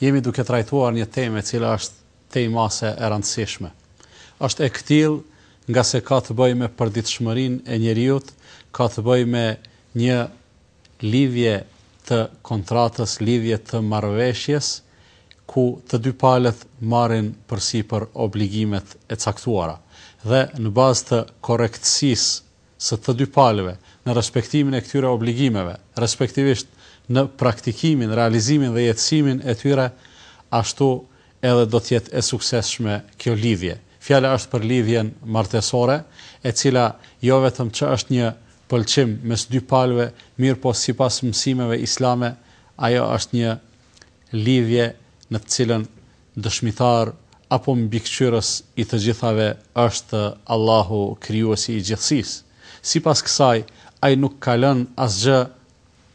Jemi duke trajtuar një temë e cila është tej mase e rëndësishme. Është e këtillë ngase ka të bëjë me përditshmërinë e njeriut, ka të bëjë me një lidhje të kontratës, lidhje të marrëveshjes, ku të dy palët marrin përsipër obligimet e caktuara. Dhe në bazë të korrektësisë së të dy palëve në respektimin e këtyre obligimeve, respektivisht në praktikimin, realizimin dhe jetësimin e tyre, ashtu edhe do të jetë e suksesshme kjo lidhje. Fjala është për lidhjen martesore, e cila jo vetëm që është një pëlqim mes dy palëve, mirëpo sipas mësimeve islame, ajo është një lidhje në të cilën Dëshmitar apo mbikëqyrës i të gjithave është Allahu Krijuesi i gjithësisë. Sipas kësaj, Ai nuk ka lënë asgjë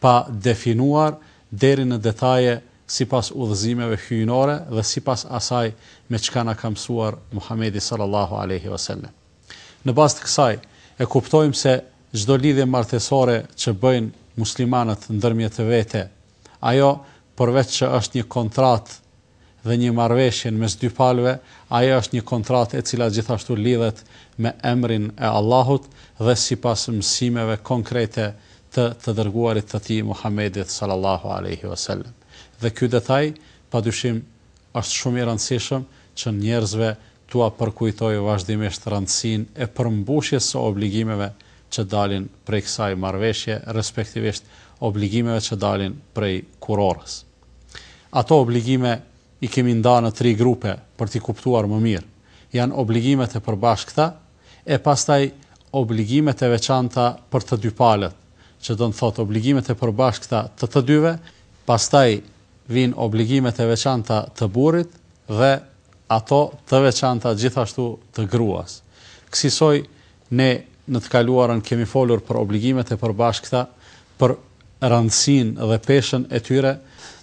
pa definuar deri në detaje sipas udhëzimeve hyjnore dhe sipas asaj me çka na ka mësuar Muhamedi sallallahu alejhi ve sellem. Në bazë të kësaj, e kuptojmë se çdo lidhje martesore që bëjnë muslimanët ndërmjet vete Ajo, përveç që është një kontratë dhe një marrëveshje mes dy palëve, ajo është një kontratë e cila gjithashtu lidhet me emrin e Allahut dhe sipas mësimeve konkrete të të Dërguarit të Tij Muhammedit sallallahu alejhi ve sellem. Dhe ky detaj, padyshim, Është shumë i rëndësishëm që njerëzve t'ua përkujtojë vazhdimisht rëndësinë e përmbushjes së obligimeve që dalin prej kësaj marrëveshje, respektivisht obligimeve që dalin prej kurorës. Ato obligime i kemi nda në tri grupe për t'i kuptuar më mirë. Janë obligimet e përbashkëta, e pastaj obligimet e veçanta për të dy palët, që do të thotë obligimet e përbashkëta të të dyve, pastaj vijnë obligimet e veçanta të burrit dhe ato të veçanta gjithashtu të gruas. Kësisoj, ne në të kaluarën kemi folur për obligimet e përbashkëta, për rëndësinë dhe peshën e tyre,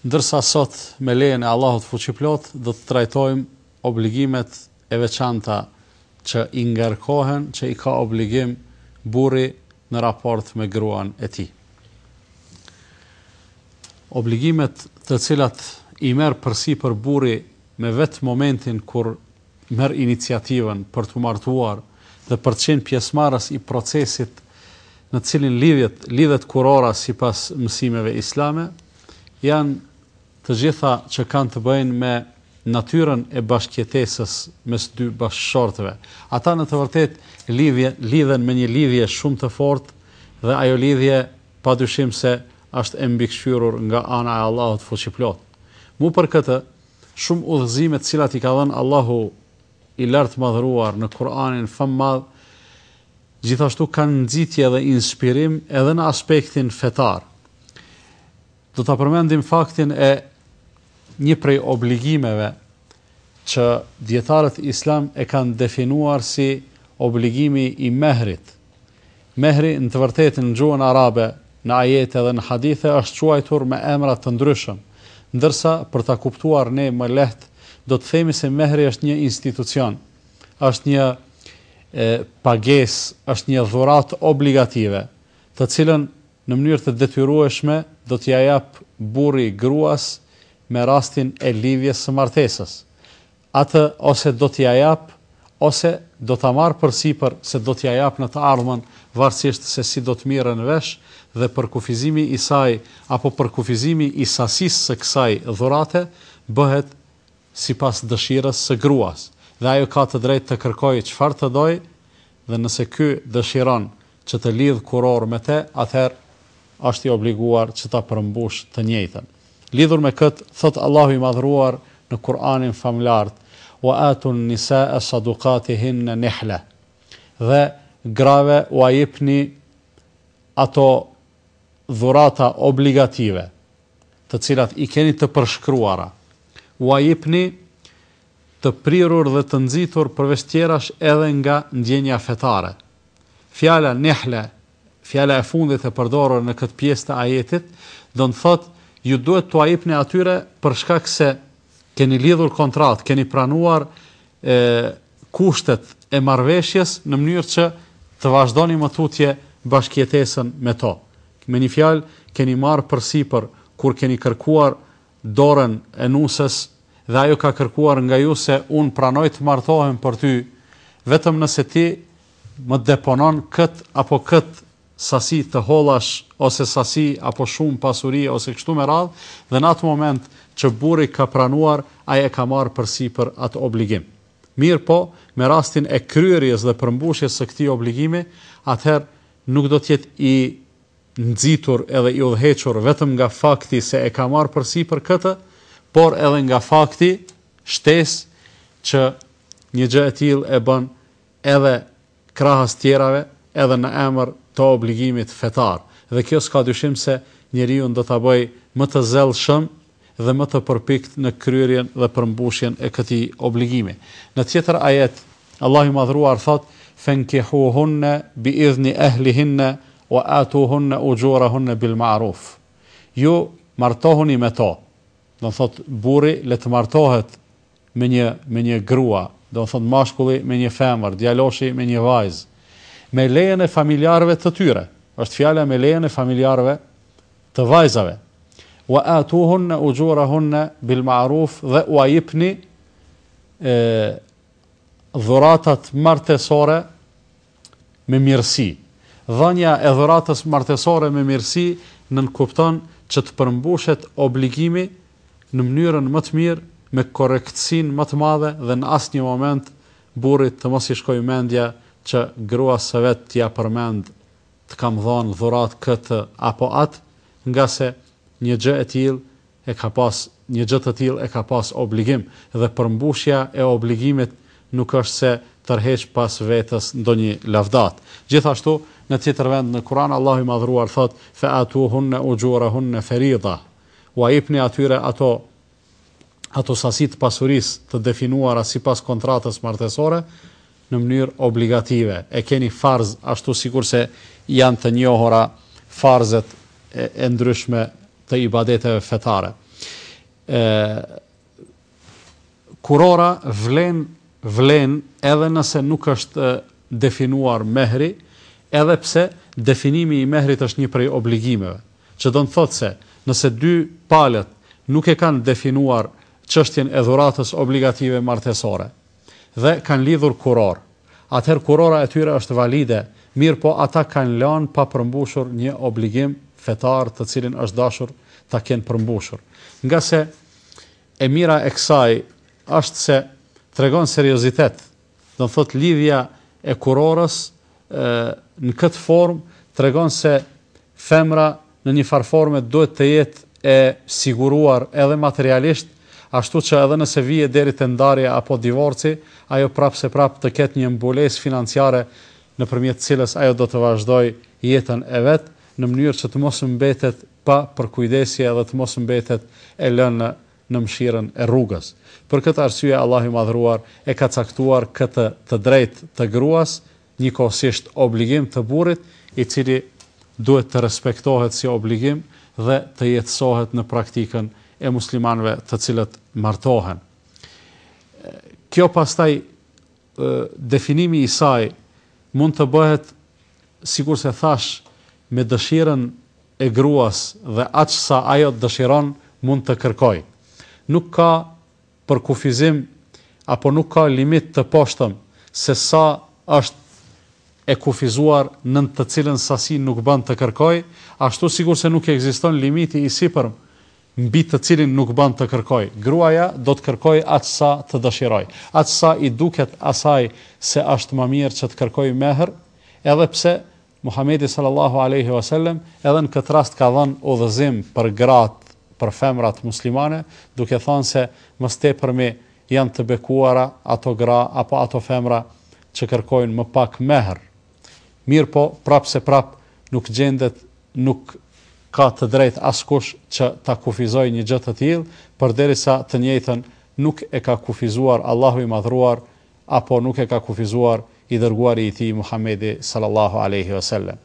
ndërsa sot, me lejen e Allahut Fuqiplot, do të trajtojmë obligimet e veçanta që i ngarkohen që i ka obligim burri në raport me gruan e tij. Obligimet të cilat i merr përsipër burri me vetë momentin kur merr iniciativën për t'u martuar dhe për të qenë pjesëmarrës i procesit në cilin lidhet lidhet kurora sipas mësimeve islame janë të gjitha që kanë të bëjnë me natyrën e bashkëjetesës mes dy bashkëshortëve. Ata në të vërtetë lidhje, lidhen me një lidhje shumë të fortë dhe ajo lidhje padyshim se është e mbikëqyrur nga ana e Allahut Fuqiplot. Mu për këtë, shumë udhëzime të cilat i ka dhënë Allahu i lartmadhëruar në Kur'anin famëmadh, gjithashtu kanë nxitje dhe inspirim edhe në aspektin fetar. Do ta përmendim faktin e një prej obligimeve që dijetarët islam e kanë definuar si obligimi i mehrit. Mehri në të vërtetë në gjuhën arabe, në ajete dhe në hadithe është quajtur me emra të ndryshëm, ndërsa për ta kuptuar ne më lehtë do të themi se mehri është një institucion, është një pagesë, është një dhuratë obligative, të cilën Në mënyrë të detyrueshme do t'ia jap burri gruas me rastin e lidhjes së martesës atë ose do t'ia jap ose do ta marrë përsipër se do t'ia jap në të ardhmen varësisht se si do të merren vesh dhe përkufizimi i saj apo përkufizimi i sasisë së kësaj dhurate bëhet sipas dëshirës së gruas dhe ajo ka të drejtë të kërkojë çfarë të dojë dhe nëse ky dëshiron që të lidhë kurorë me të, atëherë është i obliguar që ta përmbushë të njëjtën. Lidhur me këtë, thotë Allahu i Madhëruar në Kur'anin famëlartë, Ua atun nisae sadukatihinne nihle, Dhe grave ua jepni ato dhurata obligative, të cilat i keni të përshkruara, ua jepni të prirur dhe të nxitur përveç tjerash edhe nga ndjenja fetare. Fjala Nihle, fjala e fundit e përdorur në këtë pjesë të ajetit, do të thotë ju duhet t'ua jepni atyre për shkak se keni lidhur kontratë, keni pranuar e, kushtet e marrëveshjes në mënyrë që të vazhdoni më tutje bashkëjetesën me to. Me një fjalë, keni marrë përsipër kur keni kërkuar dorën e nuses dhe ajo ka kërkuar nga ju se unë pranoj të martohem për ty vetëm nëse ti më deponon këtë apo këtë sasi të hollash ose sasi apo shumë pasuri ose kështu me radhë dhe në atë moment që burri ka pranuar ai e ka marrë përsipër atë obligim. Mirëpo, me rastin e kryerjes dhe përmbushjes së këtij obligimi, atëherë nuk do të jetë i nxitur edhe i udhëhequr vetëm nga fakti se e ka marrë përsipër këtë, por edhe nga fakti, shtesë, që një gjë e tillë e bën edhe krahas tjerave, edhe në emër të obligimit fetar. Dhe kjo s'ka dyshim se njeriun do ta bëjë më të zellshëm dhe më të përpiktë në kryerjen dhe përmbushjen e këtij obligimi. Në tjetër ajet, Allahu i Madhëruar thotë, Fenkihuhunne biidhni ehlihinne wa atuhunne ujurahunne bil ma'ruf. Ju martohuni me to, do të thotë burri le të martohet me një me një grua, do të thotë mashkulli me një femër, djaloshi me një vajzë, me lejen e familjarëve të tyre, është fjala me lejen e familjarëve të vajzave, wa atuhunna ujurahunna bil ma'ruf dhe ua jepni dhuratat martesore me mirësi. Dhënia e dhuratës martesore me mirësi nënkupton që të përmbushet obligimi në mënyrën më të mirë, me korrektësinë më të madhe dhe në asnjë moment burrit të mos i shkojë mendja që gruas së vet t'ia përmendë të kam dhënë dhuratë këtë apo atë, ngase një gjë e tillë e ka pas një gjë të tillë e ka pas obligim dhe përmbushja e obligimit nuk është se tërheq pas vetës ndonjë lavdatë. Gjithashtu, në tjetër vend në Kur'an Allahu i Madhëruar thotë, Fe'atuhunne ujurehunne feridha, Ua jepni atyre ato ato sasi të pasurisë të definuara sipas kontratës martesore në mënyrë obligative, e keni farz ashtu sikurse janë të njohura farzet e ndryshme të ibadeteve fetare. E, kurora vlen, vlen edhe nëse nuk është definuar mehri, edhe pse definimi i mehrit është një prej obligimeve, që do me thotë se nëse dy palët nuk e kanë definuar qështjen e dhuratës obligative martesore, dhe kanë lidhur kurorë, atëherë kurora e tyre është valide, mirëpo ata kanë lanë pa përmbushur një obligim fetar të cilin është dashur ta kenë përmbushur. Ngase e mira e kësaj është se tregon seriozitet, do të thotë lidhja e kurorës në këtë formë tregon se femra në një farë forme duhet të jetë e siguruar edhe materialisht, ashtu që edhe nëse vjen deri te ndarja apo divorci, ajo prapë se prapë të ketë një mbulesë financiare nëpërmjet së cilës ajo do të vazhdojë jetën e vet, në mënyrë që të mos mbetet pa përkujdesje dhe të mos mbetet e lënë në mëshirën e rrugës. Për këtë arsye Allahu i Madhëruar e ka caktuar këtë të drejtë të gruas njëkohësisht obligim të burrit, i cili duhet të respektohet si obligim dhe të jetësohet në praktikën e muslimanëve të cilët martohen. Kjo pastaj definimi i saj mund të bëhet sikurse thashë me dëshirën e gruas dhe aq sa ajo dëshiron mund të kërkojë. Nuk ka përkufizim apo nuk ka limit të poshtëm se sa është e kufizuar nën të cilën sasi nuk bën të kërkojë, ashtu sikurse nuk ekziston limiti i sipërm mbi të cilin nuk bën të kërkojë, gruaja do të kërkojë aq sa të dëshirojë, aq sa i duket asaj se është më mirë që të kërkojë mehr, edhe pse Muhamedi sallallahu alejhi ve selem edhe në këtë rast ka dhënë udhëzim për gratë, për femrat muslimane, duke thënë se më së tepërmi janë të bekuara ato gra apo ato femra që kërkojnë më pak mehr, Mirëpo, prapë se prapë, nuk gjendet, nuk ka të drejtë askush që ta kufizojë një gjë të tillë, përderisa të njëjtën nuk e ka kufizuar Allahu i Madhëruar apo nuk e ka kufizuar i Dërguari i Tij Muhamedi sallallahu alejhi ve sellem.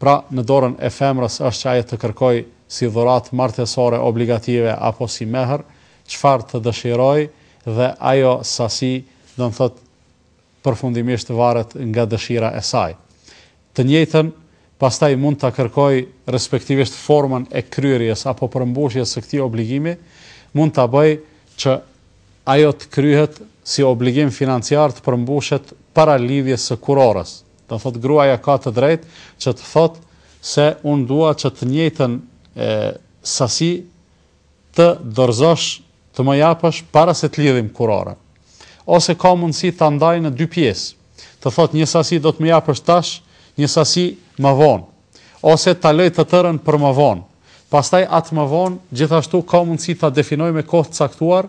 Pra, në dorën e femrës është që ajo të kërkojë si dhuratë martesore obligative apo si mehr, çfarë të dëshirojë dhe ajo sasi, do të thotë, përfundimisht varet nga dëshira e saj. Të njëjtën pastaj mund ta kërkojë, respektivisht formën e kryerjes apo përmbushjes së këtij obligimi mund ta bëjë që ajo të kryhet si obligim financiar të përmbushet para lidhjes së kurorës. Do thotë gruaja ka të drejtë që të thotë se unë dua që të njëjtën sasi të dorëzosh, të më japësh para se të lidhim kurorën. Ose ka mundësi ta ndajë në dy pjesë. Të thotë një sasi do të më japësh tash, një sasi më vonë. Ose ta lërë të tërën për më vonë. Pastaj atë më vonë gjithashtu ka mundësi ta definojë me kohë të caktuar,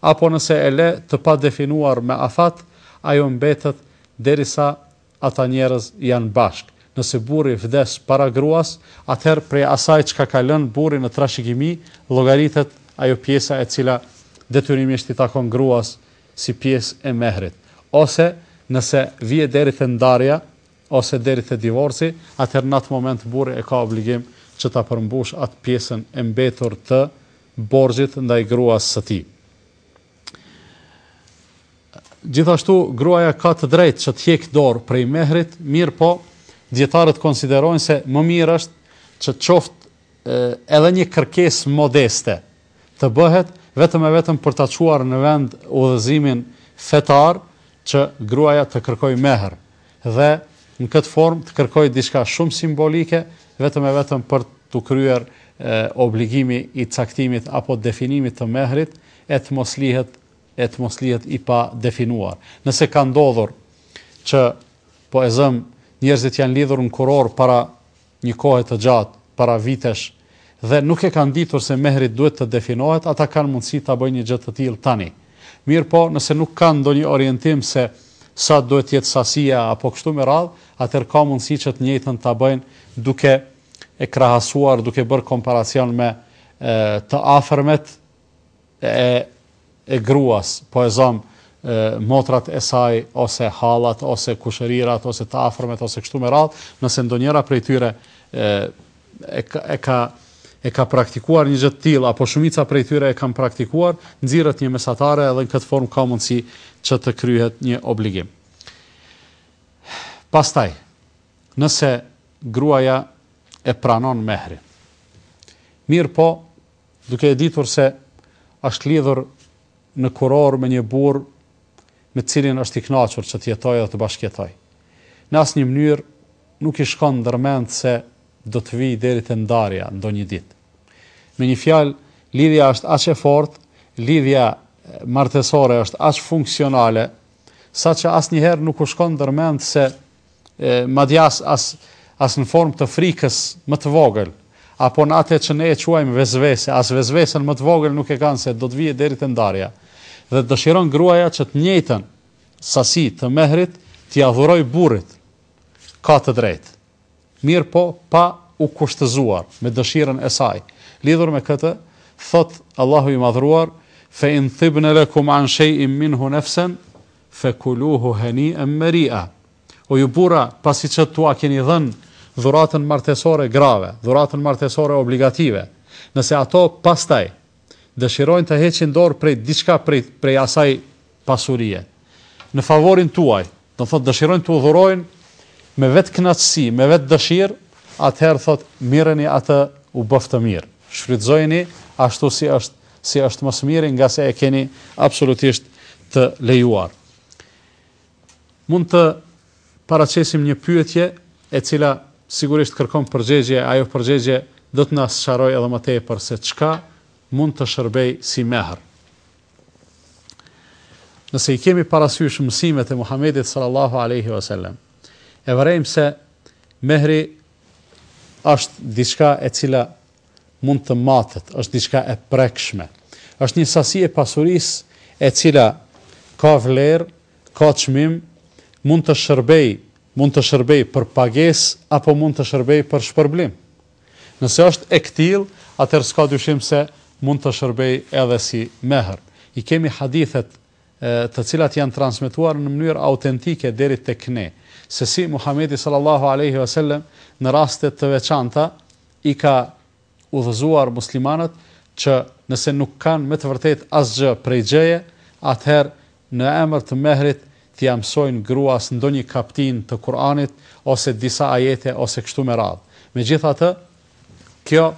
apo nëse e lë të padefinuar me afat, ajo mbetet derisa Ata njerëz janë bashkë. Nëse burri vdes para gruas, atëherë prej asaj çka ka lënë burri në trashëgimi, llogaritet ajo pjesa e cila detyrimisht i takon gruas si pjesë e mehrit. Ose, nëse vije deri te ndarja ose deri te divorci, atëherë në atë moment burri e ka obligim që ta përmbushë atë pjesën e mbetur të borxhit ndaj gruas së tij. Gjithashtu, gruaja ka të drejtë që të hjekë dorë prej mehrit, mirëpo dietarët konsiderojnë se më mirë është që të qoftë edhe një kërkesë modeste të bëhet vetëm e vetëm për ta çuar në vend udhëzimin fetar që gruaja të kërkojë mehr dhe në këtë formë të kërkojë diçka shumë simbolike vetëm e vetëm për t'u kryer obligimi i caktimit apo definimit të mehrit e të mos lihet e të mos lihet i padefinuar. Nëse ka ndodhur që po e zëmë njerëzit janë lidhur në kurorë para një kohe të gjatë, para vitesh dhe nuk e kanë ditur se mehri duhet të definohet, ata kanë mundësi ta bëjnë një gjë të tillë tani. Mirëpo, nëse nuk kanë ndonjë orientim se sa duhet të jetë sasia apo kështu me radhë, atëherë ka mundësi që të njëjtën ta bëjnë duke e krahasuar, duke bërë komparacion me të afërmet e e gruas, po e zëmë motrat e saj ose hallat ose kushërirat ose të afërmet ose kështu me radhë, nëse ndonjëra prej tyre e e ka e ka e ka praktikuar një gjë të tillë apo shumica prej tyre e kanë praktikuar, nxirret një mesatare edhe në këtë formë ka mundësi që të kryhet një obligim. Pastaj, nëse gruaja e pranon mehrin. Mirëpo, Duke e ditur se është lidhur në kurorë me një burrë me të cilin është i kënaqur që të jetojë dhe të bashkëjetojë. Në asnjë mënyrë nuk i shkon ndërmend se do të vijë deri te ndarja ndonjë ditë. Me një fjalë, lidhja është aq e fortë, lidhja martesore është aq funksionale, saqë asnjëherë nuk u shkon ndërmend se madje as as as në formë të frikës më të vogël, apo në atë që ne e quajmë vezvese, as vezvesen më të vogël nuk e kanë se do të vijë deri te ndarja. Dhe dëshiron gruaja që të njëjtën sasi të mehrit t'ia dhurojë burrit. Ka të drejtë. Mirëpo pa u kushtëzuar me dëshirën e saj. Lidhur me këtë, thotë Allahu i madhëruar, fe in thibne lekum an shejin minhu nefsen, Fekuluhu heni'en meri'a O ju burra, pasi që t'ua keni dhënë dhuratën martesore grave, dhuratën martesore obligative, nëse ato pastaj dëshirojnë të heqin dorë prej diçka prej prej asaj pasurie, në favorin tuaj, do të thotë dëshirojnë t'u dhurojnë me vetëkënaqësi, me vetëdëshirë, atëherë thotë, mirreni atë, u bëftë mirë. Shfrytëzojeni ashtu si është si është më së miri ngase e keni absolutisht të lejuar. Mund të paraqesim një pyetje e cila sigurisht kërkon përgjegje, ajo përgjegje do të na sqarojë edhe më tepër se çka mund të shërbejë si mehr. Nëse i kemi parasysh mësimet e Muhamedit sallallahu alaihi wasallam, e vërejmë se mehri është diçka e cila mund të matet, është diçka e prekshme. Është një sasi e pasurisë e cila ka vlerë, ka çmim, mund të shërbejë, mund të shërbejë për pagesë apo mund të shërbejë për shpërblim. Nëse është e këtillë, atëherë s'ka dyshim se mund të shërbejë edhe si mehr. I kemi hadithet të cilat janë transmetuar në mënyrë autentike deri tek ne, se si Muhamedi sallallahu alaihi wasallam në raste të veçanta i ka udhëzuar muslimanët që nëse nuk kanë me të vërtetë asgjë prej gjëje, atëherë në emër të mehrit t'ia mësojnë gruas ndonjë kaptinë të Kur'anit ose disa ajete ose kështu me radhë. Megjithatë, kjo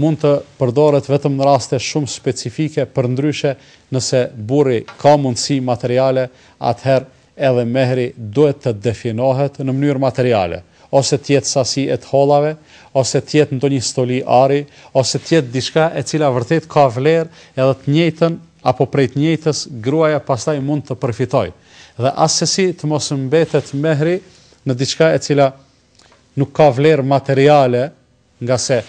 mund të përdoret vetëm në raste shumë specifike, përndryshe nëse burri ka mundësi materiale, atëherë Edhe mehri duhet të definohet në mënyrë materiale, ose të jetë sasi e të hollave, ose të jetë ndonjë stoli ari, ose të jetë diçka e cila vërtet ka vlerë edhe të njëjtën apo prej të njëjtës gruaja pastaj mund të përfitojë dhe assesi të mos mbetet mehri në diçka e cila nuk ka vlerë materiale ngase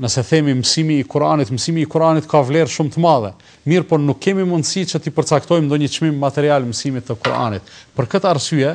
Nëse themi mësimi i Kur'anit, mësimi i Kur'anit ka vlerë shumë të madhe, mirëpo nuk kemi mundësi që t'i përcaktojmë ndonjë çmim material mësimit të Kur'anit. Për këtë arsye,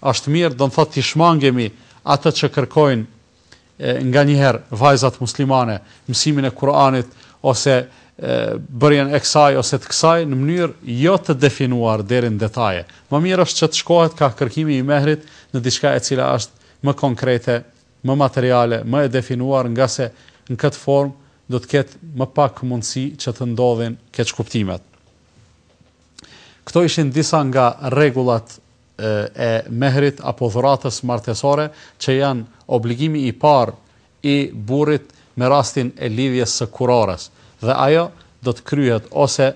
është mirë, do të thotë, t'i shmangemi atë që kërkojnë nganjëherë vajzat muslimane, mësimin e Kur'anit ose bërjen e kësaj ose të kësaj në mënyrë jo të definuar deri në detaje. Më mirë është që të shkohet ka kërkimi i mehrit në diçka e cila është më konkrete më materiale, më e definuar ngase në këtë formë do të ketë më pak mundësi që të ndodhin keqkuptimet. Këto ishin disa nga rregullat e mehrit apo dhuratës martesore që janë obligimi i parë i burrit me rastin e lidhjes së kurorës dhe ajo do të kryhet ose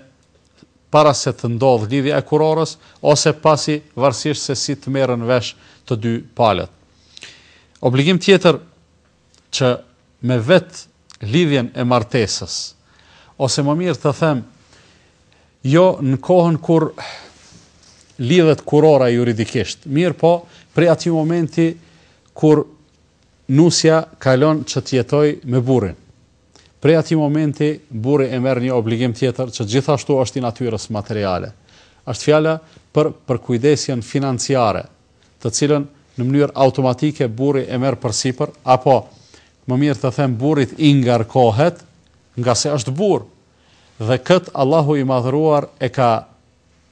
para se të ndodhë lidhja e kurorës ose pasi varësisht se si të merren vesh të dy palët. Obligim tjetër që me vetë lidhjen e martesës ose më mirë të them jo në kohën kur lidhet kurora juridikisht, mirëpo prej atij momenti kur nusja kalon që të jetojë me burrin. Prej atij momenti, burri e merr një obligim tjetër që gjithashtu është i natyrës materiale. Është fjala për përkujdesjen financiare, të cilën në mënyrë automatike burri e merr përsipër, apo më mirë të them burrit i ngarkohet, ngase është burrë. Dhe këtë Allahu i Madhëruar e ka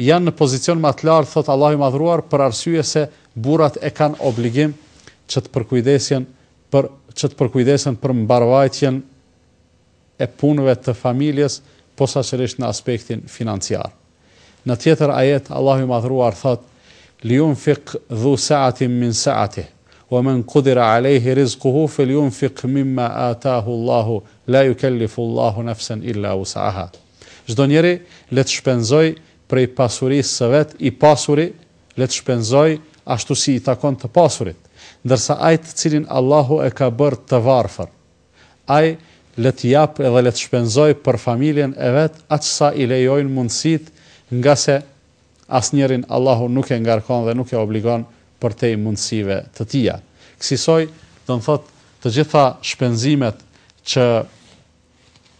Janë në pozicion ma të lartë thotë Allahu i Madhëruar për arsye se burrat e kanë obligim që të përkujdesen për që të përkujdesen për mbarëvajtjen e punëve të familjes posaçërisht në aspektin financiar. Në tjetër ajet Allahu i Madhëruar thotë, Liyunfiq dhu sa'atin min sa'atih, wa men qudira 'alejhi rizquhu felyunfiq mimma ataahu Allahu, la yukellifu Allahu nafsan illa wus'aha. Çdo njeri le të shpenzojë prej pasurisë së vet, i pasuri le të shpenzojë ashtu si i takon të pasurit, ndërsa ai të cilin Allahu e ka bërë të varfër, ai le të japë edhe le të shpenzojë për familjen e vet aq sa i lejojnë mundësitë, ngase asnjërin Allahu nuk e ngarkon dhe nuk e obligon përtej mundësive të tija. Kësisoj, do të thotë, të gjitha shpenzimet që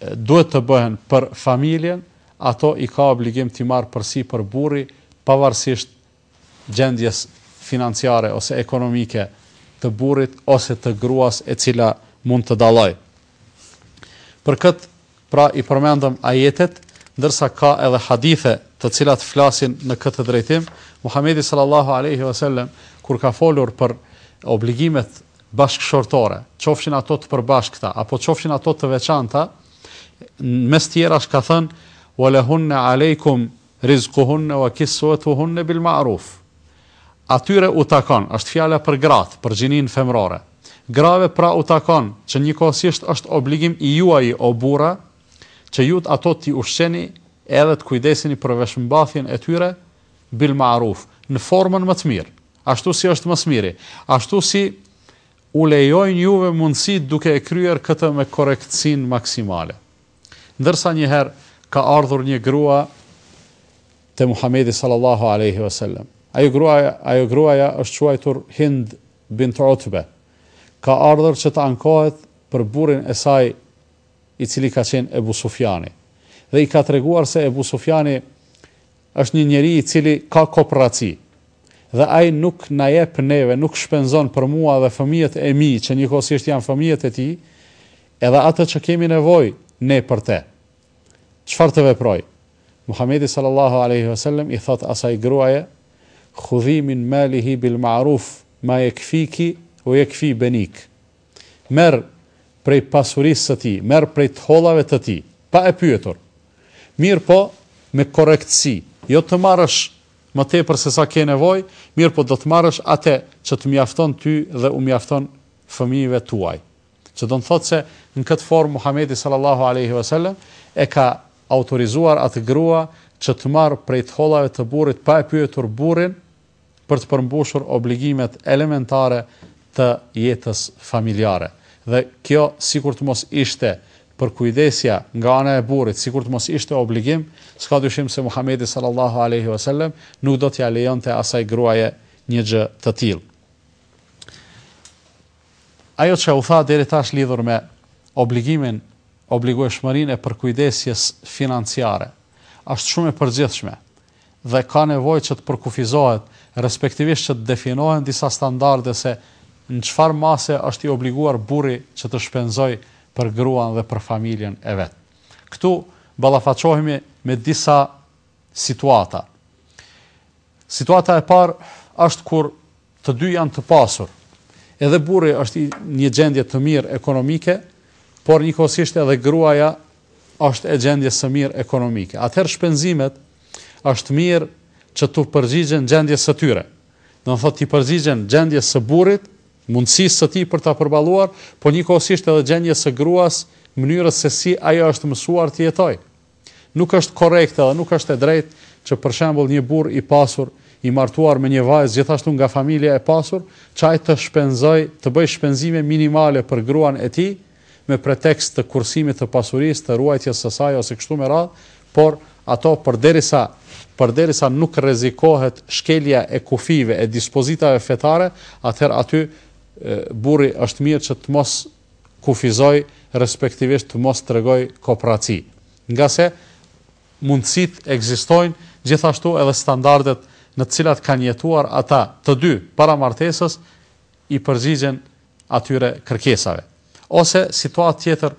duhet të bëhen për familjen, ato i ka obligim t'i marrë përsipër burri, pavarësisht gjendjes financiare ose ekonomike të burrit ose të gruas e cila mund të dallojë. Për këtë, pra, i përmendëm ajetet, ndërsa ka edhe hadithe të cilat flasin në këtë drejtim, Muhamedi sallallahu alejhi ve sellem kur ka folur për obligimet bashkëshortore, qofshin ato të përbashkëta apo qofshin ato të veçanta, mes tjerash ka thënë, Walahunna alejkum rizquhunna wa kiswatuhunna bil ma'ruf. Atyre u takon, është fjala për gratë, për gjininë femërore. Grave pra u takon që njëkohësisht është obligim i juaji o burra që ju ato t'i ushqeni edhe të kujdeseni për veshmbathjen e tyre bil ma'ruf, në formën më të mirë. Ashtu si është më së miri. Ashtu si u lejojnë juve mundësitë duke e kryer këtë me korrektësinë maksimale. Ndërsa një herë ka ardhur një grua te Muhamedi sallallahu alejhi ve sellem. Ajo gruaja, ajo gruaja është quajtur Hind bint Utbe. Ka ardhur që të ankohet për burrin e saj i cili ka qenë Ebu Sufjani dhe i ka treguar se Ebu Sufjani është një njeri i cili ka koprraci dhe ai nuk na jep neve, nuk shpenzon për mua dhe fëmijët e mi që njëkohësisht janë fëmijët e tij, edhe atë që kemi nevojë ne për te. Çfarë të veproj? Muhamedi sallallahu alejhi ve sellem i thotë asaj gruaje, Khudhi min malihi bil ma'ruf ma yekfiki wa yekfi benik. Merr prej pasurisë së tij, merr prej të hollave të tij, pa e pyetur. Mirëpo, me korrektësi, jo të marrësh më tepër se sa ke nevojë, mirëpo do të marrësh atë që të mjafton ty dhe u mjafton fëmijëve tuaj. Që do të thotë se në këtë formë Muhamedi sallallahu alejhi ve selem e ka autorizuar atë grua që të marrë prej të hollave të burrit pa e pyetur burrin, për të përmbushur obligimet elementare të jetës familjare. Dhe kjo sikur të mos ishte përkujdesja nga ana e burrit, sikur të mos ishte obligim, s'ka dyshim se Muhamedi sallallahu alejhi ve selem nuk do t'ia lejonte asaj gruaje një gjë të tillë. Ajo që u tha deri tash lidhur me obligimin, obligueshmërinë e përkujdesjes financiare, është shumë e përgjithshme. dhe ka nevojë që të përkufizohet, respektivisht që të definohen disa standarde se në çfarë mase është i obliguar burri që të shpenzojë për gruan dhe për familjen e vet. Këtu ballafaqohemi me disa situata. Situata e parë është kur Të dy janë të pasur. Edhe burri është në një gjendje të mirë ekonomike, por njëkohësisht edhe gruaja është e gjendjes së mirë ekonomike. Atëherë shpenzimet është mirë që t'u përgjigjen gjendjes së tyre. Domethënë t'i përgjigjen gjendjes së burrit, mundësisë së tij për ta përballuar, por njëkohësisht edhe gjendjes së gruas, mënyrës se si ajo është mësuar të jetojë. Nuk është korrekt edhe nuk është e drejtë që për shembull një burrë i pasur, i martuar me një vajzë gjithashtu nga familje e pasur, që ai të shpenzojë, të bëjë shpenzime minimale për gruan e tij, me pretekst të kursimit të pasurisë, të ruajtjes së saj ose kështu me radhë, por ato përderisa përderisa nuk rrezikohet shkelja e kufijve e dispozitave fetare, atëherë aty burri është mirë që të mos kufizojë respektivisht të mos tregojë koprraci, ngase mundësitë ekzistojnë gjithashtu edhe standardet në të cilat kanë jetuar ata të dy para martesës i përgjigjen atyre kërkesave. Ose situatë tjetër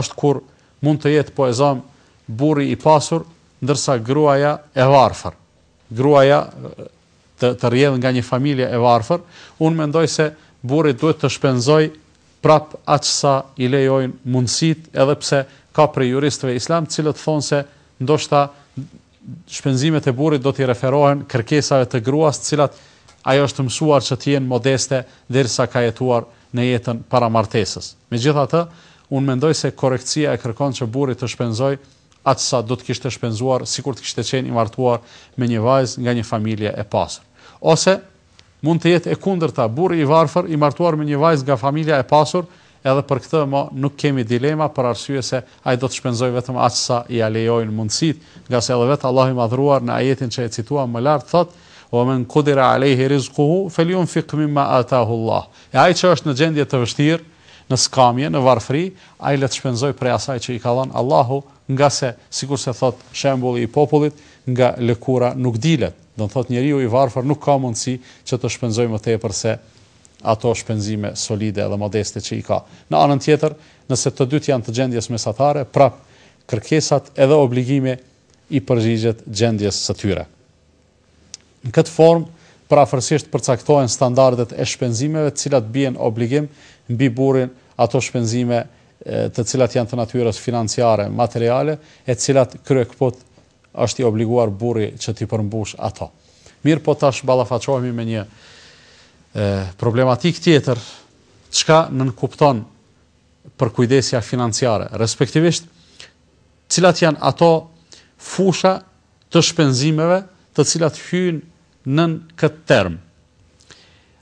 është kur mund të jetë po e zëmë burri i pasur ndërsa gruaja e varfër. Gruaja të të rrjedhë nga një familje e varfër, unë mendoj se burri duhet të shpenzojë prap aq sa i lejojnë mundësitë, edhe pse ka prej juristëve islamë të cilët thonë se ndoshta shpenzimet e burrit do t'i referohen kërkesave të gruas, të cilat ajo është mësuar që të jenë modeste derisa ka jetuar në jetën para martesës. Megjithatë, unë mendoj se korrektësia e kërkon që burri të shpenzojë aq sa do të kishte shpenzuar sikur të kishte qenë i martuar me një vajzë nga një familje e pasur. Ose, mund të jetë e kundërta, burri i varfër i martuar me një vajzë nga familja e pasur, edhe për këtë më nuk kemi dilema për arsye se ai do të shpenzojë vetëm aq sa ia lejojnë mundësitë, ngase edhe vetë Allahu i Madhëruar në ajetin që e cituam më lart thotë, "Ve men kudira alejhi rizkuhu fel junfik mimma atahu Allah." E ai që është në gjendje të vështirë, në skamje, në varfëri, Ai le të shpenzojë prej asaj që i ka dhënë Allahu, ngase, sikurse thotë shembulli i popullit, nga lëkura nuk dilet. Domethënë njeriu i varfër nuk ka mundësi që të shpenzojë më tepër se ato shpenzime solide dhe modeste që i ka. Në anën tjetër, nëse të dytë janë të gjendjes mesatare, prapë, kërkesat edhe obligimi i përgjigjet gjendjes së tyre. Në këtë formë, përafërsisht përcaktohen standardet e shpenzimeve të cilat bien obligim mbi burrin ato shpenzime të cilat janë të natyrës financiare, materiale, e të cilat kryekëput është i obliguar burri që t'i përmbushë ato. Mirëpo tash ballafaqohemi me një problematikë tjetër, çka nënkupton përkujdesja financiare, respektivisht cilat janë ato fusha të shpenzimeve të cilat hyjnë nën këtë term.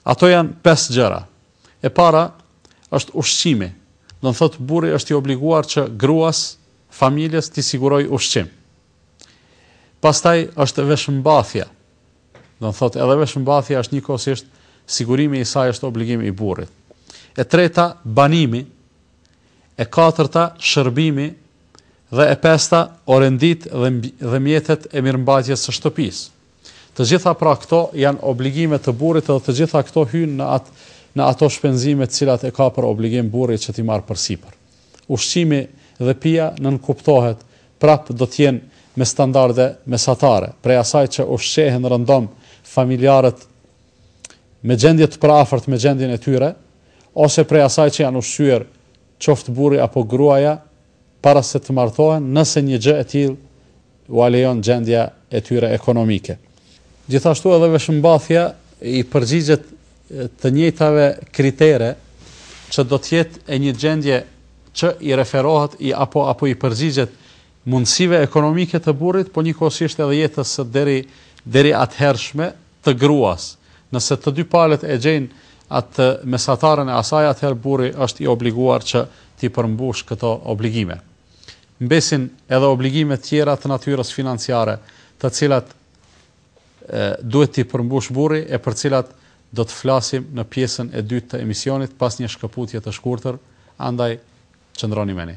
Ato janë pesë gjëra. E para është ushqimi. Domethënë burri është i obliguar që gruas, familjes t'i sigurojë ushqim. Pastaj është veshmbathja. Domethënë edhe veshmbathja është njëkohësisht sigurimi i saj është obligimi i burrit. E treta, banimi, e katërta shërbimi dhe e pesta orenditë dhe dhe mjetet e mirëmbajtjes së shtëpisë. Të gjitha pra këto janë obligime të burrit dhe të gjitha këto hyjnë në atë në ato shpenzime të cilat e ka për obligim burri që t'i marrë përsipër. Ushqimi dhe pija nënkuptohet prapë do të jenë me standarde mesatare, prej asaj që ushqehen rëndom familjarët me gjendje të përafërt me gjendjen e tyre, ose prej asaj që janë ushqyer qoftë burri apo gruaja para se të martohen, nëse një gjë e tillë ua lejon gjendja e tyre ekonomike. Gjithashtu edhe veshmbathja i përgjigjet të njëjtave kritere që do të jetë e një gjendje që i referohet i apo apo i përgjigjet mundësive ekonomike të burrit, po njëkohësisht edhe jetës së deri deri atëhershme, të gruas. Nëse të dy palët e gjejnë atë mesataren e asaj, atëherë burri është i obliguar që t'i përmbushë këto obligime. Mbesin edhe obligime tjera të natyrës financiare, të cilat duhet t'i përmbushë burri e për të cilat do të flasim në pjesën e dytë të emisionit pas një shkëputje të shkurtër, andaj qëndroni me ne.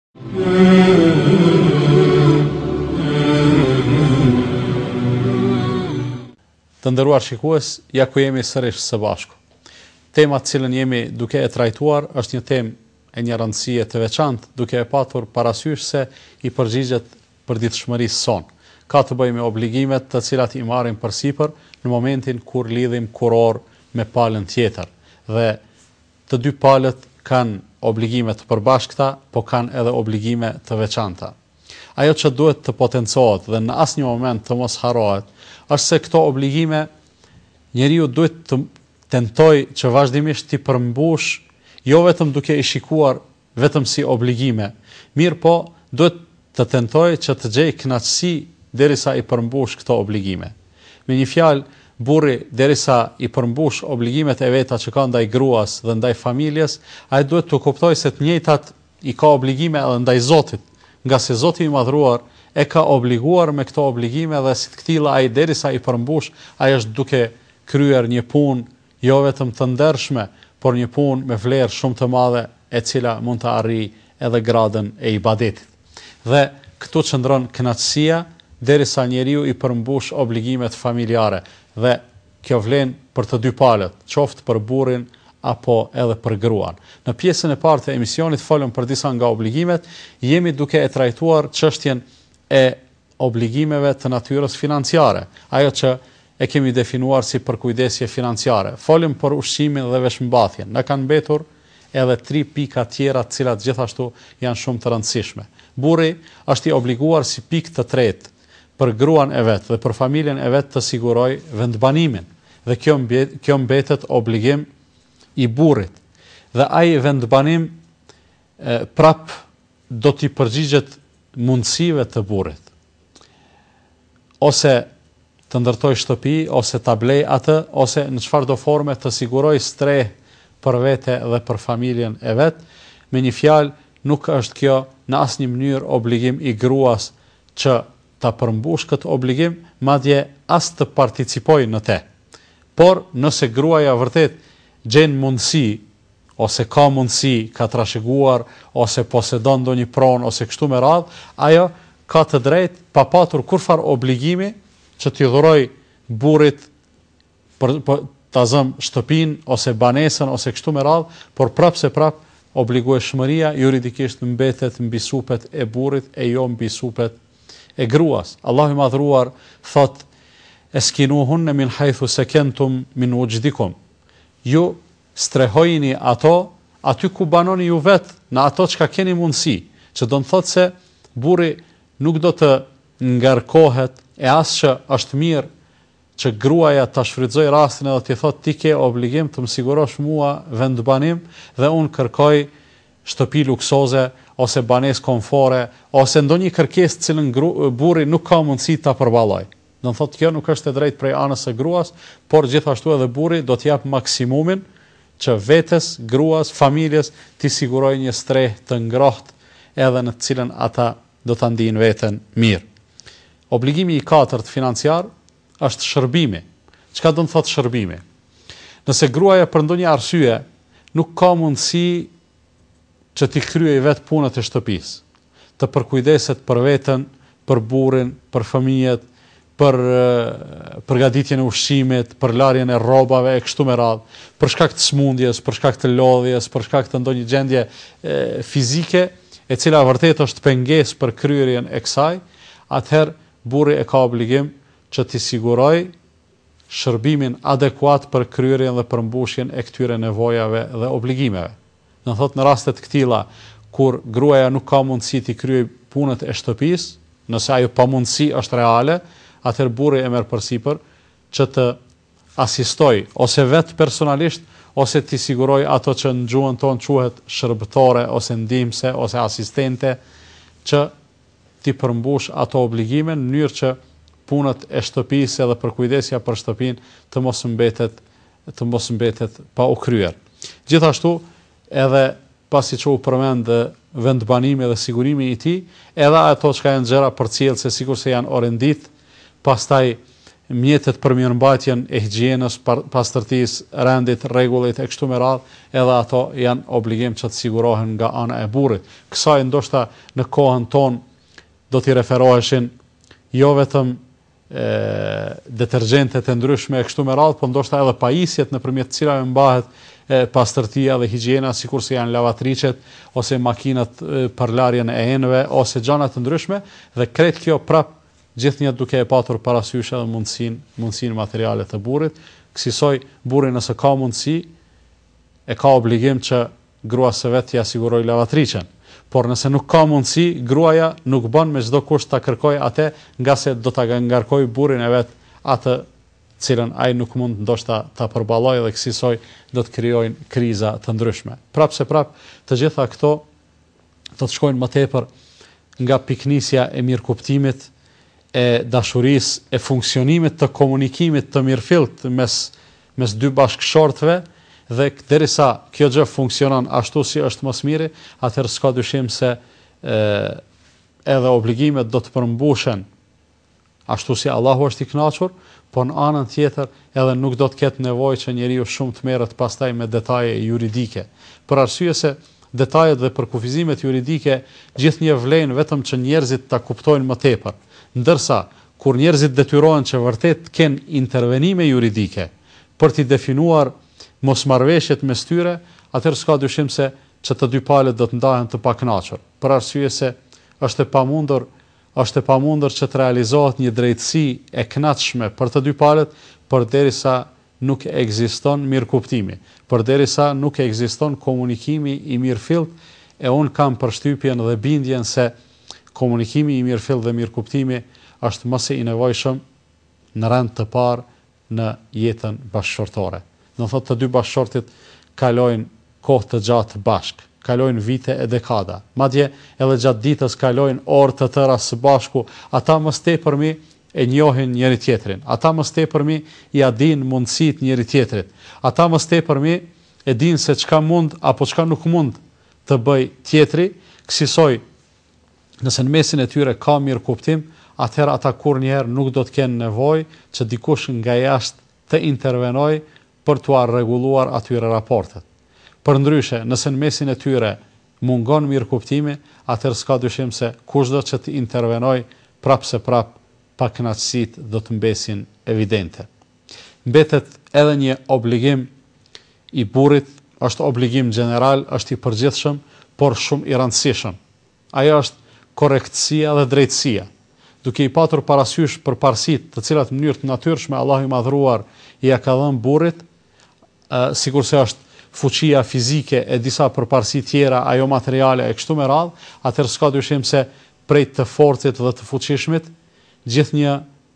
Të nderuar shikues, ja ku jemi sërish së bashku. Tema të cilën jemi duke e trajtuar është një temë e një rëndësie të veçantë, duke e patur parasysh se i përgjigjet përditshmërisë sonë. Ka të bëjë me obligimet të cilat i marrim përsipër në momentin kur lidhim kurorë me palën tjetër dhe Të dy palët kanë obligime të përbashkëta, po kanë edhe obligime të veçanta. Ajo që duhet të potencohet dhe në asnjë moment të mos harrohet, është se këto obligime njeriu duhet të tentojë që vazhdimisht t'i përmbushë, jo vetëm duke i shikuar vetëm si obligime, mirëpo duhet të tentojë që të gjejë kënaqësi derisa i përmbush këto obligime. Me një fjalë, burri derisa i përmbush obligimet e veta që ka ndaj gruas dhe ndaj familjes, ai duhet të kuptojë se të njëjtat i ka obligime edhe ndaj Zotit, ngase Zoti i Madhëruar e ka obliguar me këto obligime dhe si të këtilla ai derisa i përmbush, ai është duke kryer një punë Jo vetëm të ndershme, por një punë me vlerë shumë të madhe, e cila mund të arrijë edhe gradën e ibadetit. Dhe këtu qëndron kënaqësia, derisa njeriu i përmbush obligimet familjare, dhe kjo vlen për të dy palët, qoftë për burrin apo edhe për gruan. Në pjesën e parë të emisionit folëm për disa nga obligimet, jemi duke e trajtuar çështjen e obligimeve të natyrës financiare, ajo që e kemi definuar si përkujdesje financiare. Folëm për ushqimin dhe veshmbathjen. Na kanë mbetur edhe tri pika tjera të cilat gjithashtu janë shumë të rëndësishme. Burri është i obliguar si pikë të tretë për gruan e vet dhe për familjen e vet të sigurojë vendbanimin dhe kjo kjo mbetet obligim i burrit dhe ai vendbanim prapë do t'i përgjigjet mundësive të burrit. Ose të ndërtojë shtëpi, ose ta blejë atë, ose në çfarëdo forme të sigurojë strehë për vete dhe për familjen e vet, me një fjalë nuk është kjo në asnjë mënyrë obligim i gruas që ta përmbushë këtë obligim, madje as të participojë në te. Por nëse gruaja vërtet gjen mundësi ose ka mundësi, ka trashëguar, ose posedon ndonjë pronë ose kështu me radhë, ajo ka të drejtë pa patur kurrfarë obligimi që t'i dhurojë burrit për po, ta zëm shtëpinë ose banesën ose kështu me radhë, por prapë se prapë obligueshmëria juridikisht mbetet mbi supet e burrit e jo mbi supet e gruas. Allahu i madhëruar thotë eskinuhunne min hajthu sekentum min ujdikum. Ju strehojni ato aty ku banoni ju vet në ato çka keni mundësi që do të thotë se burri nuk do të ngarkohet e as që është mirë që gruaja ta shfrytëzojë rastin edhe t'i thotë ti ke obligim të më sigurosh mua vendbanim dhe unë kërkoj shtëpi luksoze ose banesë komfore ose ndonjë kërkesë të cilën burri nuk ka mundësi ta përballojë Do të thotë kjo nuk është e drejtë prej anës së gruas, por gjithashtu edhe burri do të japë maksimumin që vetes, gruas, familjes t'i sigurojë një strehë të ngrohtë edhe në të cilën ata do ta ndiejnë veten mirë. Obligimi i katërt financiar është shërbimi. Çka do të thotë shërbimi? Nëse gruaja për ndonjë arsye nuk ka mundësi Që t'i kryejë vetë punët e shtëpisë. Të përkujdeset për veten, për burrin, për fëmijët, për përgatitjen e ushqimit, për larjen e rrobave e kështu me radhë, për shkak të sëmundjes, për shkak të lodhjes, për shkak të ndonjë gjendje fizike, e cila vërtet është pengesë për kryerjen e kësaj, atëherë burri e ka obligim që t'i sigurojë shërbimin adekuat për kryerjen dhe përmbushjen e këtyre nevojave dhe obligimeve. Do të thotë në raste të këtilla kur gruaja nuk ka mundësi t'i kryejë punët e shtëpisë, nëse ajo pamundësi është reale, atëherë burri e merr përsipër që të asistojë ose vetë personalisht ose t'i sigurojë ato që në gjuhën tonë quhet shërbëtore ose ndihmëse ose asistente që t'i përmbushë ato obligime në mënyrë që punët e shtëpisë edhe përkujdesja për shtëpinë të mos mbetet të mos mbetet pa u kryer. Gjithashtu, edhe pasi që u përmend vendbanimi dhe sigurimi i tij, edhe ato çka janë gjëra përcjellëse sikurse janë orenditë, pastaj mjetet për mirëmbajtjen e higjienës, pastërtisë, rendit, rregullit e kështu me radhë, edhe ato janë obligim që të sigurohen nga ana e burrit. Kësaj ndoshta në kohën tonë do t'i referoheshin jo vetëm detergjentet e ndryshme e kështu me radhë, por ndoshta edhe pajisjet nëpërmjet të cilave mbahet pastërtia dhe higjiena, sikurse janë lavatriçet ose makinat për larjen e enëve ose gjëra të ndryshme dhe krejt kjo prap gjithnjë duke e patur parasysh edhe mundësinë, mundësinë materiale të burrit, kësisoj burri nëse ka mundësi e ka obligim që gruas së vet t'ia sigurojë lavatriçen. Por nëse nuk ka mundësi, gruaja nuk bën me çdo kusht ta kërkojë atë, ngase do ta ngarkojë burrin e vet atë të cilën ai nuk mund ndoshta ta përballojë dhe kësisoj do të krijojnë kriza të ndryshme. Prapëseprapë, të gjitha këto do të shkojnë më tepër nga pikënisja e mirëkuptimit, e dashurisë, e funksionimit të komunikimit të mirëfilltë mes mes dy bashkëshortëve dhe derisa kjo gjë funksionon ashtu si është më së miri, atëherë s'ka dyshim se edhe obligimet do të përmbushen ashtu si Allahu është i kënaqur, por në anën tjetër edhe nuk do të ketë nevojë që njeriu shumë të merret pastaj me detaje juridike. Për arsye se detajet dhe përkufizimet juridike gjithnjë vlejnë vetëm që njerëzit ta kuptojnë më tepër, ndërsa Kur njerëzit detyrohen që vërtet të kenë intervenime juridike për t'i definuar mosmarrëveshjet mes tyre, atëherë s'ka dyshim se që të dy palët do të ndahen të pakënaqur, për arsye se është e pamundur është e pamundur që të realizohet një drejtësi e kënaqshme për të dy palët, përderisa nuk ekziston mirëkuptimi, përderisa nuk ekziston komunikimi i mirëfilltë e unë kam përshtypjen dhe bindjen se komunikimi i mirëfilltë dhe mirëkuptimi është mëse i nevojshëm në rend të parë në jetën bashkëshortore. Do të thotë të dy bashkëshortët kalojnë kohë të gjatë bashkë, kalojnë vite e dekada, madje edhe gjatë ditës kalojnë orë të tëra së bashku, ata më së tepërmi e njohin njëri-tjetrin, ata më së tepërmi ia dinë mundësitë njëri-tjetrit, ata më së tepërmi e dinë se çka mund apo çka nuk mund të bëjë tjetri, kësisoj, nëse në mesin e tyre ka mirëkuptim, atëherë ata kurrnjëherë nuk do të kenë nevojë që dikush nga jashtë të intervenojë për t'ua rregulluar atyre raportet. Përndryshe, nëse në mesin e tyre mungon mirëkuptimi, atëherë s'ka dyshim se kushdo që të intervenojë prapëseprap pakënaqësitë do të mbesin evidente. Mbetet edhe një obligim i burrit, është obligim gjeneral, është i përgjithshëm, por shumë i rëndësishëm. Ajo është korrektësia dhe drejtësia. Duke i patur parasysh përparësitë të cilat në mënyrë të natyrshme Allahu i Madhëruar ia ka dhënë burrit, sikurse është fuqia fizike e disa përparësi tjera, ajo materiale e kështu me radhë, atëherë s'ka dyshim se prej të fortit dhe të fuqishmit gjithnjë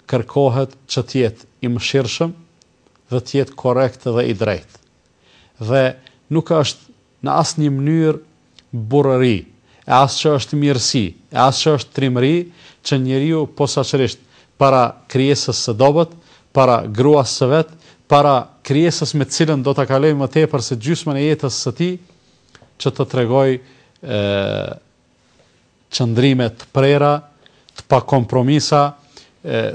kërkohet që të jetë i mëshirshëm dhe të jetë korrekt dhe i drejtë. Dhe nuk është në asnjë mënyrë burrëri, e as që është mirësi, e as që është trimëri, që njeriu posaçërisht para krijesës së dobët, para gruas së vet, para krijesës me të cilën do të kalojë më tepër se gjysmën e jetës së tij, që të tregojë qëndrime të prera, të pakompromisa,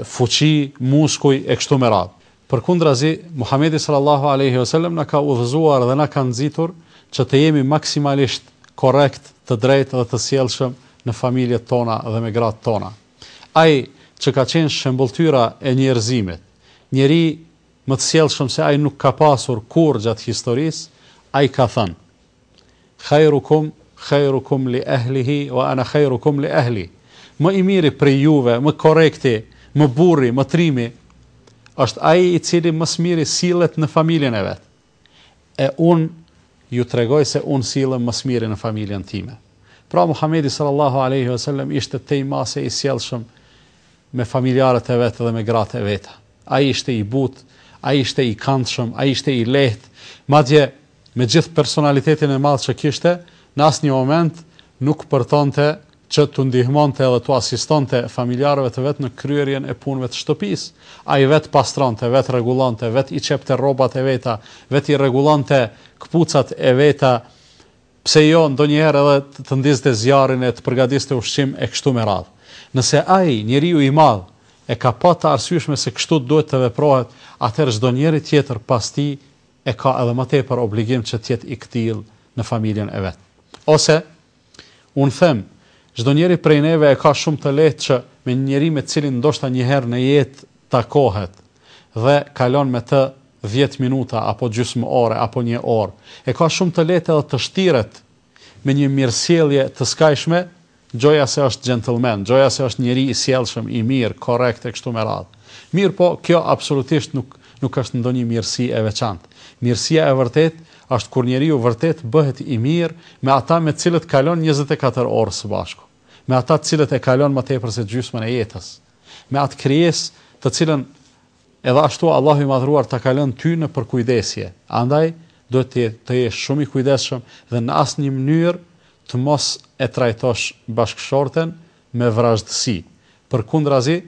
fuqi, muskuj e kështu me radhë. Përkundrazi, Muhamedi sallallahu alejhi ve sellem na ka udhëzuar dhe na ka nxitur që të jemi maksimalisht korrekt, të drejtë dhe të sjellshëm në familjet tona dhe me gratë tona. Ai që ka qenë shembulltyra e njerëzimit, njeri më të sjellshëm se ai nuk ka pasur kurrë gjatë historisë, ai ka thënë, Khairukum khairukum li ehlihi wa ana khairukum li ehli, Më i miri prej juve, më korrekti, më burri, më trimi, është ai i cili më së miri sillet në familjen e vet. E unë ju tregoj se unë sillem më së miri në familjen time. Pra Muhamedi sallallahu alejhi ve sellem ishte tej mase i sjellshëm me familjarët e vet dhe me gratë e veta. Ai ishte i butë, ai ishte i këndshëm, ai ishte i lehtë, madje Me gjithë personalitetin e madh që kishte, në asnjë moment nuk përtonte që t'u ndihmonte edhe t'u asistonte familjarëve të vet në kryerjen e punëve të shtëpisë. Ai vetë pastronte, vetë rregullonte, vetë i qepte rrobat e veta, vetë i rregullonte këpucat e veta, pse jo ndonjëherë edhe të ndizte zjarrin e të përgatiste ushqim e kështu me radhë. Nëse ai, njeriu i madh, e ka pa të arsyeshme se kështu duhet të veprohet, atëherë çdo njeri tjetër pas tij e ka edhe më tepër obligim që të jetë i këtillë në familjen e vet. Ose, unë them, çdo njeri prej neve e ka shumë të lehtë që me një njeri me të cilin ndoshta një herë në jetë takohet dhe kalon me të dhjetë minuta apo gjysmë ore apo një orë, e ka shumë të lehtë edhe të shtiret me një mirësjellje të skajshme, gjoja se është xhentëllmen, gjoja se është njeri i sjellshëm, i mirë, korrekt e kështu me radhë. Mirëpo, kjo absolutisht nuk nuk është ndonjë mirësi e veçantë. Mirësia e vërtetë është kur njeriu vërtet bëhet i mirë me ata me të cilët kalon njëzet e katër orë së bashku, me ata të cilët e kalon më tepër se gjysmën e jetës, me atë krijesë të cilën Edhe ashtu Allahu i Madhëruar ta ka lënë ty në përkujdesje, andaj duhet të të jesh shumë i kujdesshëm dhe në asnjë mënyrë të mos e trajtosh bashkëshorten me vrazhdësi. Përkundrazi,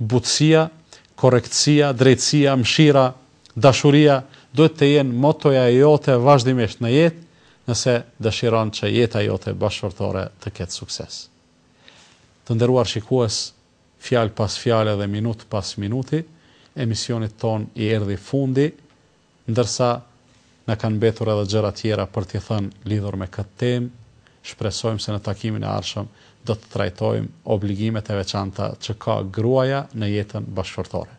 butësia, korrektësia, drejtësia, mëshira, dashuria duhet të jenë motoja jote vazhdimisht në jetë, nëse dëshiron që jeta jote bashkëshortore të ketë sukses. Të nderuar shikues, Fjalë pas fjale dhe minutë pas minuti, emisionit tonë i erdhi fundi, ndërsa na kanë mbetur edhe gjëra tjera për t'i thënë lidhur me këtë temë. Shpresojmë se në takimin e ardhshëm do të trajtojmë obligimet e veçanta që ka gruaja në jetën bashkëshortore.